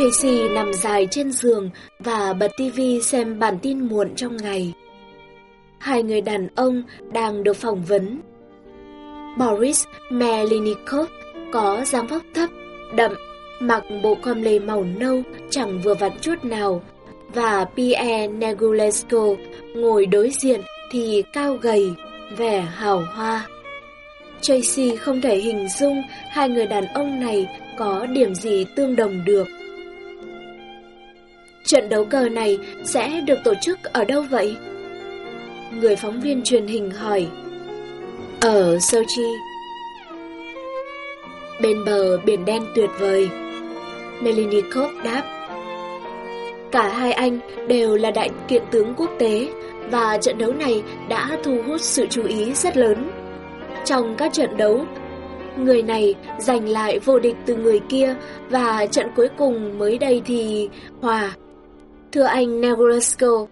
Tracy nằm dài trên giường và bật tivi xem bản tin muộn trong ngày. Hai người đàn ông đang được phỏng vấn. Boris Melnikov có dáng vóc thấp, đậm, mặc bộ com lê màu nâu chẳng vừa vặn chút nào, và Pierre Negulesco ngồi đối diện thì cao gầy, vẻ hào hoa. Tracy không thể hình dung hai người đàn ông này có điểm gì tương đồng được. Trận đấu cờ này sẽ được tổ chức ở đâu vậy? Người phóng viên truyền hình hỏi. Ở Sochi. Bên bờ biển đen tuyệt vời. Melinikov đáp. Cả hai anh đều là đại kiện tướng quốc tế và trận đấu này đã thu hút sự chú ý rất lớn. Trong các trận đấu, người này giành lại vô địch từ người kia và trận cuối cùng mới đây thì hòa Thưa anh Negulesco,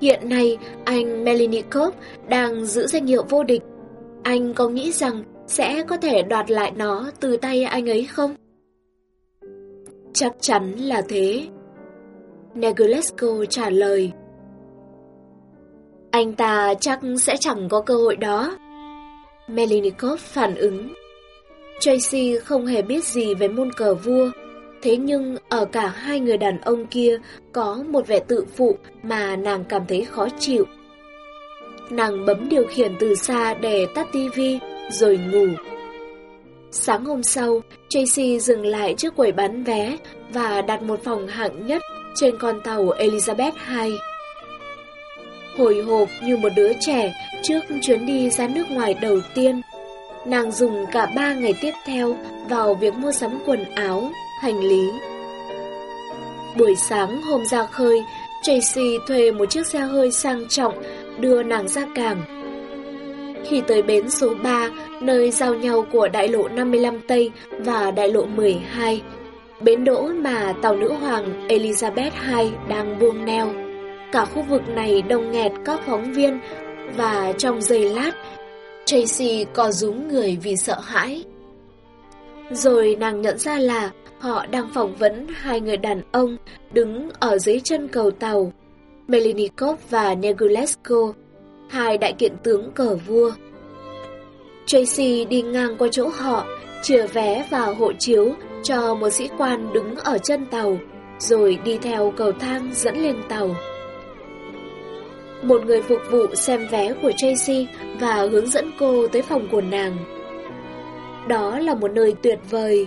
hiện nay anh Melinikov đang giữ danh hiệu vô địch. Anh có nghĩ rằng sẽ có thể đoạt lại nó từ tay anh ấy không? Chắc chắn là thế. Negulesco trả lời. Anh ta chắc sẽ chẳng có cơ hội đó. Melinikov phản ứng. Tracy không hề biết gì về môn cờ vua, Thế nhưng ở cả hai người đàn ông kia có một vẻ tự phụ mà nàng cảm thấy khó chịu. Nàng bấm điều khiển từ xa để tắt tivi rồi ngủ. Sáng hôm sau, Tracy dừng lại trước quầy bán vé và đặt một phòng hạng nhất trên con tàu Elizabeth II. Hồi hộp như một đứa trẻ trước chuyến đi ra nước ngoài đầu tiên, nàng dùng cả ba ngày tiếp theo vào việc mua sắm quần áo, hành lý. Buổi sáng hôm ra khơi, Tracy thuê một chiếc xe hơi sang trọng đưa nàng ra cảng. Khi tới bến số 3, nơi giao nhau của đại lộ 55 Tây và đại lộ 12, bến đỗ mà tàu nữ hoàng Elizabeth II đang buông neo. Cả khu vực này đông nghẹt các phóng viên và trong giây lát, Tracy có rúm người vì sợ hãi. Rồi nàng nhận ra là Họ đang phỏng vấn hai người đàn ông đứng ở dưới chân cầu tàu, Melinikov và Negulesco, hai đại kiện tướng cờ vua. Tracy đi ngang qua chỗ họ, chìa vé vào hộ chiếu cho một sĩ quan đứng ở chân tàu, rồi đi theo cầu thang dẫn lên tàu. Một người phục vụ xem vé của Tracy và hướng dẫn cô tới phòng của nàng. Đó là một nơi tuyệt vời,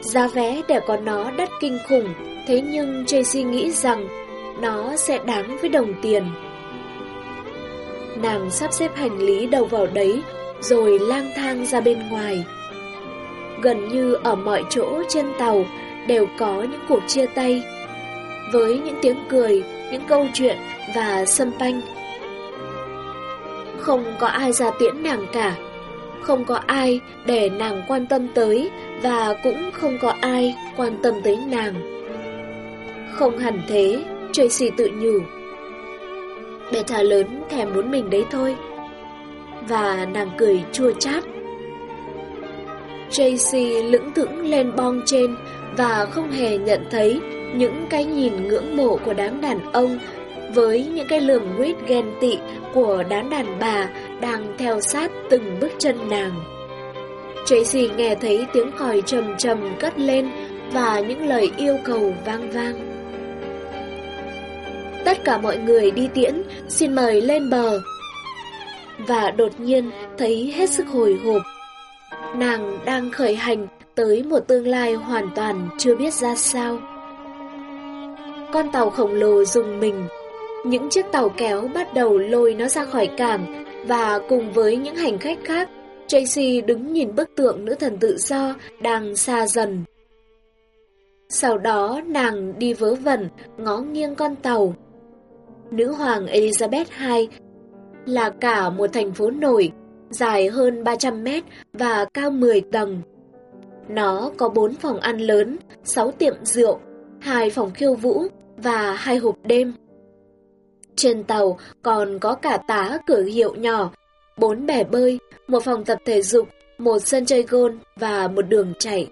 Giá vé để có nó đắt kinh khủng, thế nhưng Tracy nghĩ rằng nó sẽ đáng với đồng tiền. Nàng sắp xếp hành lý đầu vào đấy, rồi lang thang ra bên ngoài. Gần như ở mọi chỗ trên tàu đều có những cuộc chia tay, với những tiếng cười, những câu chuyện và sâm panh. Không có ai ra tiễn nàng cả, không có ai để nàng quan tâm tới và cũng không có ai quan tâm tới nàng. Không hẳn thế, Tracy tự nhủ. Beta lớn thèm muốn mình đấy thôi. Và nàng cười chua chát. Tracy lững thững lên bong trên và không hề nhận thấy những cái nhìn ngưỡng mộ của đám đàn ông với những cái lườm nguyết ghen tị của đám đàn bà đang theo sát từng bước chân nàng. Tracy nghe thấy tiếng còi trầm trầm cất lên và những lời yêu cầu vang vang. Tất cả mọi người đi tiễn, xin mời lên bờ. Và đột nhiên thấy hết sức hồi hộp. Nàng đang khởi hành tới một tương lai hoàn toàn chưa biết ra sao. Con tàu khổng lồ dùng mình, những chiếc tàu kéo bắt đầu lôi nó ra khỏi cảng và cùng với những hành khách khác Tracy đứng nhìn bức tượng nữ thần tự do đang xa dần. Sau đó nàng đi vớ vẩn, ngó nghiêng con tàu. Nữ hoàng Elizabeth II là cả một thành phố nổi, dài hơn 300 mét và cao 10 tầng. Nó có 4 phòng ăn lớn, 6 tiệm rượu, 2 phòng khiêu vũ và hai hộp đêm. Trên tàu còn có cả tá cửa hiệu nhỏ, bốn bể bơi, một phòng tập thể dục, một sân chơi gôn và một đường chạy.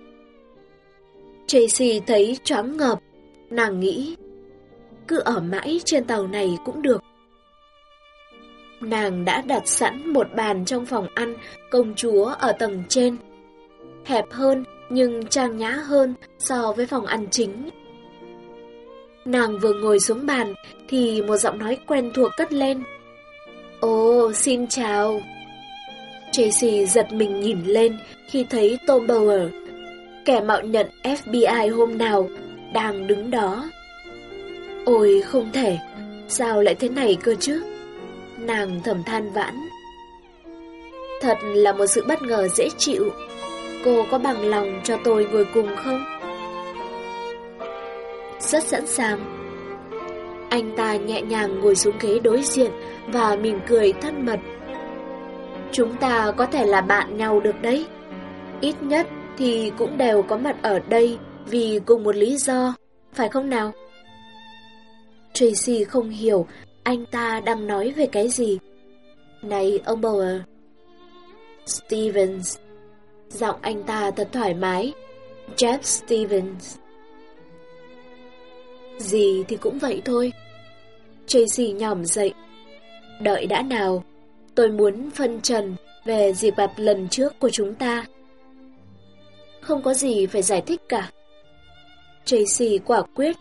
Tracy thấy choáng ngợp, nàng nghĩ, cứ ở mãi trên tàu này cũng được. Nàng đã đặt sẵn một bàn trong phòng ăn công chúa ở tầng trên. Hẹp hơn nhưng trang nhã hơn so với phòng ăn chính. Nàng vừa ngồi xuống bàn thì một giọng nói quen thuộc cất lên. Ồ, xin chào. Tracy giật mình nhìn lên khi thấy Tom Bauer, kẻ mạo nhận FBI hôm nào, đang đứng đó. Ôi không thể, sao lại thế này cơ chứ? Nàng thầm than vãn. Thật là một sự bất ngờ dễ chịu. Cô có bằng lòng cho tôi ngồi cùng không? Rất sẵn sàng. Anh ta nhẹ nhàng ngồi xuống ghế đối diện và mỉm cười thân mật. Chúng ta có thể là bạn nhau được đấy. Ít nhất thì cũng đều có mặt ở đây vì cùng một lý do, phải không nào? Tracy không hiểu anh ta đang nói về cái gì. Này ông Bauer. Stevens. Giọng anh ta thật thoải mái. Jeff Stevens. Gì thì cũng vậy thôi. Tracy nhòm dậy. Đợi đã nào, tôi muốn phân trần về dịp gặp lần trước của chúng ta. Không có gì phải giải thích cả. Tracy quả quyết.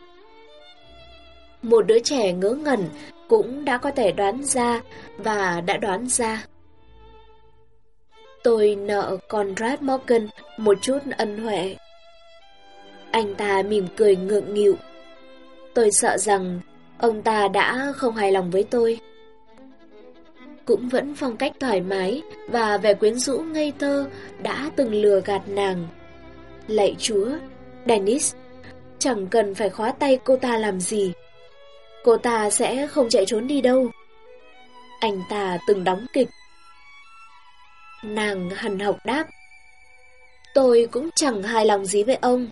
Một đứa trẻ ngớ ngẩn cũng đã có thể đoán ra và đã đoán ra. Tôi nợ Conrad Morgan một chút ân huệ. Anh ta mỉm cười ngượng nghịu. Tôi sợ rằng ông ta đã không hài lòng với tôi. Cũng vẫn phong cách thoải mái và vẻ quyến rũ ngây thơ đã từng lừa gạt nàng. Lạy chúa, Dennis, chẳng cần phải khóa tay cô ta làm gì. Cô ta sẽ không chạy trốn đi đâu. Anh ta từng đóng kịch. Nàng hằn học đáp. Tôi cũng chẳng hài lòng gì với ông.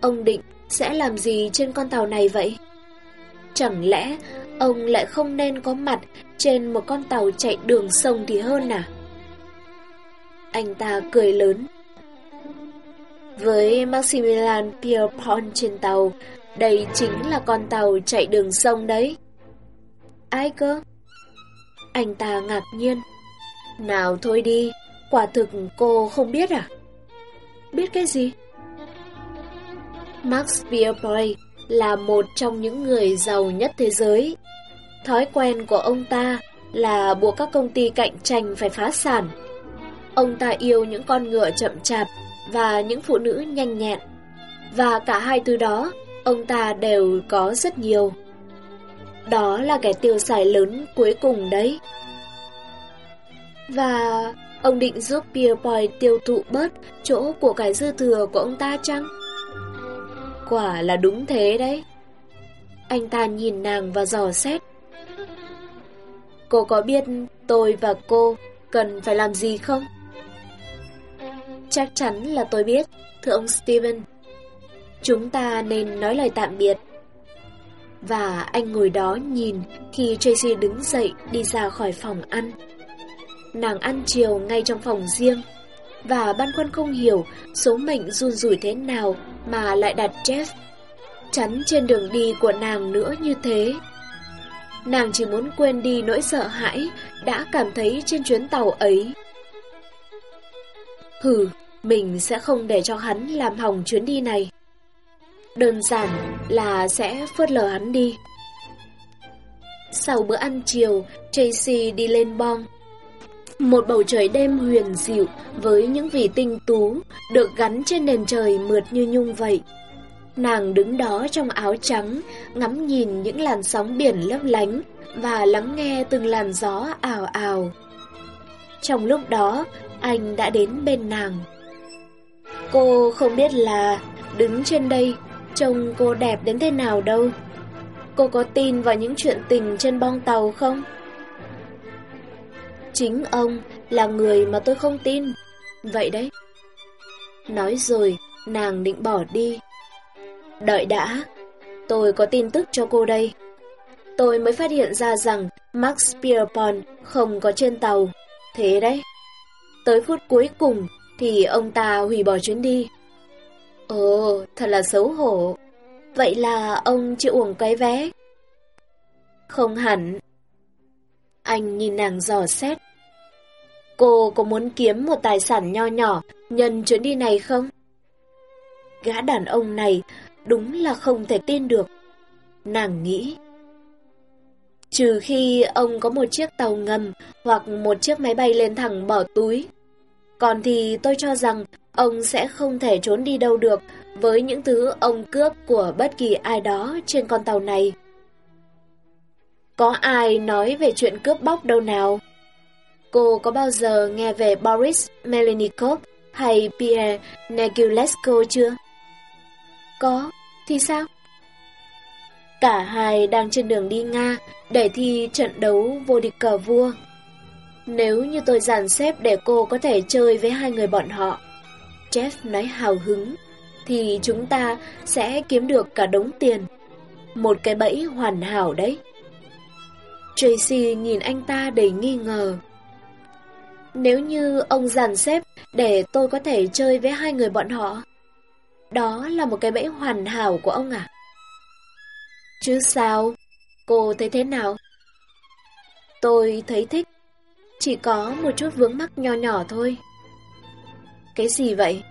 Ông định sẽ làm gì trên con tàu này vậy? Chẳng lẽ ông lại không nên có mặt trên một con tàu chạy đường sông thì hơn à? Anh ta cười lớn. Với Maximilian Pierpont trên tàu, đây chính là con tàu chạy đường sông đấy. Ai cơ? Anh ta ngạc nhiên. Nào thôi đi, quả thực cô không biết à? Biết cái gì? Max Pierpoint là một trong những người giàu nhất thế giới. Thói quen của ông ta là buộc các công ty cạnh tranh phải phá sản. Ông ta yêu những con ngựa chậm chạp và những phụ nữ nhanh nhẹn. Và cả hai thứ đó, ông ta đều có rất nhiều. Đó là cái tiêu xài lớn cuối cùng đấy. Và ông định giúp Pierpoint tiêu thụ bớt chỗ của cái dư thừa của ông ta chăng? Quả là đúng thế đấy. Anh ta nhìn nàng và dò xét. Cô có biết tôi và cô cần phải làm gì không? Chắc chắn là tôi biết, thưa ông Steven. Chúng ta nên nói lời tạm biệt. Và anh ngồi đó nhìn khi Tracy đứng dậy đi ra khỏi phòng ăn. Nàng ăn chiều ngay trong phòng riêng và băn khoăn không hiểu số mệnh run rủi thế nào mà lại đặt Jeff chắn trên đường đi của nàng nữa như thế. Nàng chỉ muốn quên đi nỗi sợ hãi đã cảm thấy trên chuyến tàu ấy. Hừ, mình sẽ không để cho hắn làm hỏng chuyến đi này. Đơn giản là sẽ phớt lờ hắn đi. Sau bữa ăn chiều, Tracy đi lên bong. Một bầu trời đêm huyền dịu với những vì tinh tú được gắn trên nền trời mượt như nhung vậy. Nàng đứng đó trong áo trắng, ngắm nhìn những làn sóng biển lấp lánh và lắng nghe từng làn gió ào ào. Trong lúc đó, anh đã đến bên nàng. Cô không biết là đứng trên đây Trông cô đẹp đến thế nào đâu. Cô có tin vào những chuyện tình trên bong tàu không? Chính ông là người mà tôi không tin. Vậy đấy. Nói rồi, nàng định bỏ đi. Đợi đã, tôi có tin tức cho cô đây. Tôi mới phát hiện ra rằng Max Pierpont không có trên tàu. Thế đấy. Tới phút cuối cùng thì ông ta hủy bỏ chuyến đi. Ồ, thật là xấu hổ. Vậy là ông chịu uổng cái vé? Không hẳn. Anh nhìn nàng dò xét. Cô có muốn kiếm một tài sản nho nhỏ nhân chuyến đi này không? Gã đàn ông này đúng là không thể tin được. Nàng nghĩ. Trừ khi ông có một chiếc tàu ngầm hoặc một chiếc máy bay lên thẳng bỏ túi. Còn thì tôi cho rằng ông sẽ không thể trốn đi đâu được với những thứ ông cướp của bất kỳ ai đó trên con tàu này. Có ai nói về chuyện cướp bóc đâu nào? Cô có bao giờ nghe về Boris Melnikov hay Pierre Negulesco chưa? Có, thì sao? Cả hai đang trên đường đi Nga để thi trận đấu vô địch cờ vua. Nếu như tôi dàn xếp để cô có thể chơi với hai người bọn họ, Jeff nói hào hứng, thì chúng ta sẽ kiếm được cả đống tiền. Một cái bẫy hoàn hảo đấy. Tracy nhìn anh ta đầy nghi ngờ. Nếu như ông dàn xếp để tôi có thể chơi với hai người bọn họ, đó là một cái bẫy hoàn hảo của ông à? Chứ sao? Cô thấy thế nào? Tôi thấy thích. Chỉ có một chút vướng mắc nho nhỏ thôi. Cái gì vậy?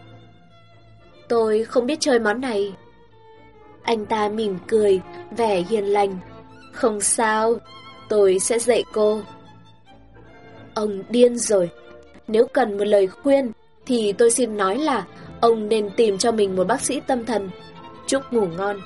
Tôi không biết chơi món này. Anh ta mỉm cười, vẻ hiền lành. Không sao, tôi sẽ dạy cô. Ông điên rồi. Nếu cần một lời khuyên, thì tôi xin nói là ông nên tìm cho mình một bác sĩ tâm thần. Chúc ngủ ngon.